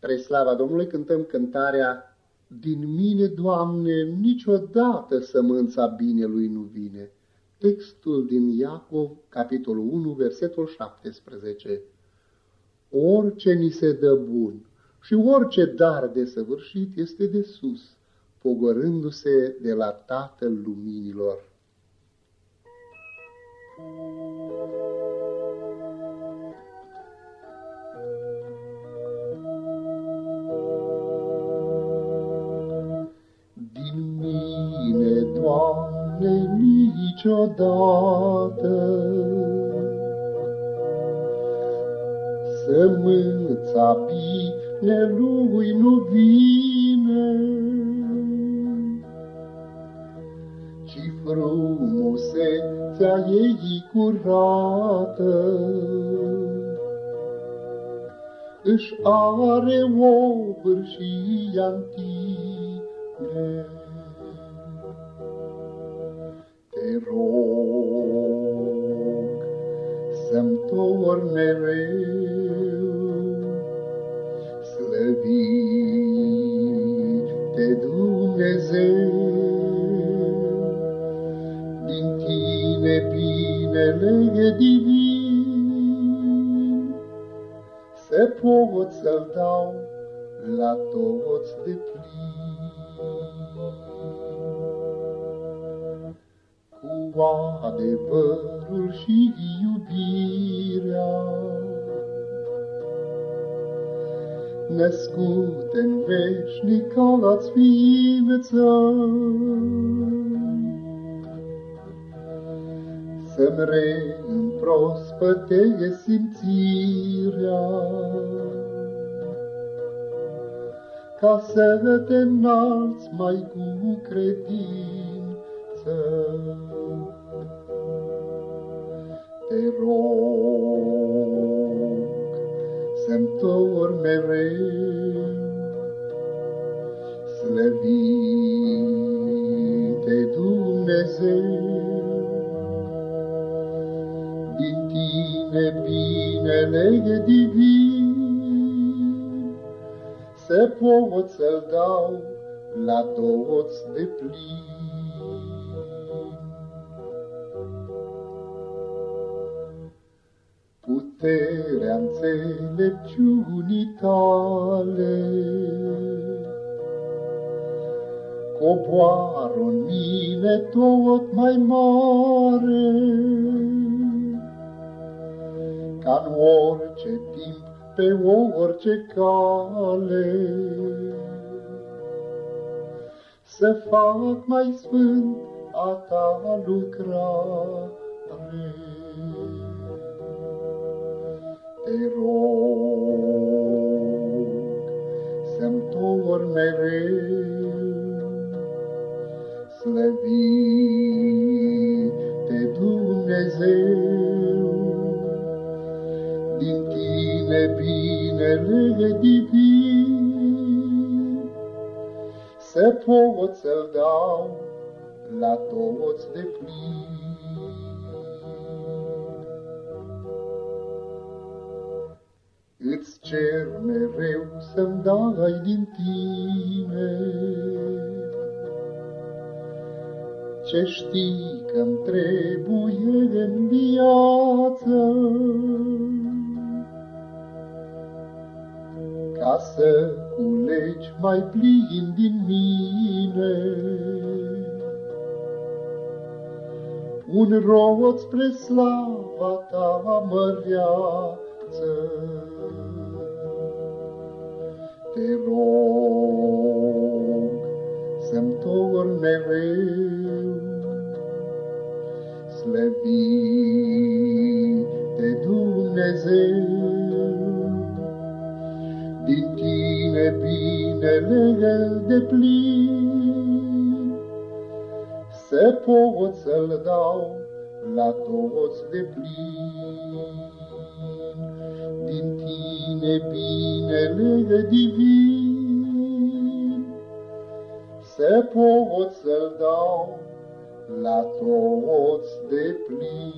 Spre slava Domnului cântăm cântarea Din mine, Doamne, niciodată sămânța binelui nu vine. Textul din Iacov, capitolul 1, versetul 17. Orice ni se dă bun și orice dar de săvârșit este de sus, pogorându-se de la Tatăl Luminilor. Doamne, niciodată. Sămânța binelui nu vine, ci frumusețea ei curată. Își are o vârșie în tine. Să-mi torn mereu slăvite Dumnezeu. Din tine binele divin, să pot să-l dau la toți de plin. cu adevărul și iubirea. Născut în veșnica la-ți ființă, Să-mi reîmprospătee simțirea, Ca să te înalți mai cu credință. Te rog să-mi torn mereu slăvite Dumnezeu. Din tine binele divin, să pot să-l dau la toți de plin. Puterea înțelepciunii tale. Coboară în mine tot mai mare, ca în orice timp, pe orice cale. Să fac mai sfânt a ta lucrare te rog să-mi torn mereu slăvite Dumnezeu. Din tine binele divin să pot să-l dau la toți de plin. Îți cer mereu să-mi dai din tine. Ce știi că-mi trebuie în viață? Ca să culegi mai plin din mine. Un rod spre slava ta măreață te rog să-mi torn mereu slăvite Dumnezeu. Din tine binele de plin, să pot să-l dau la toți de plin din tine binele divin, să pot să-l dau la toți de plin.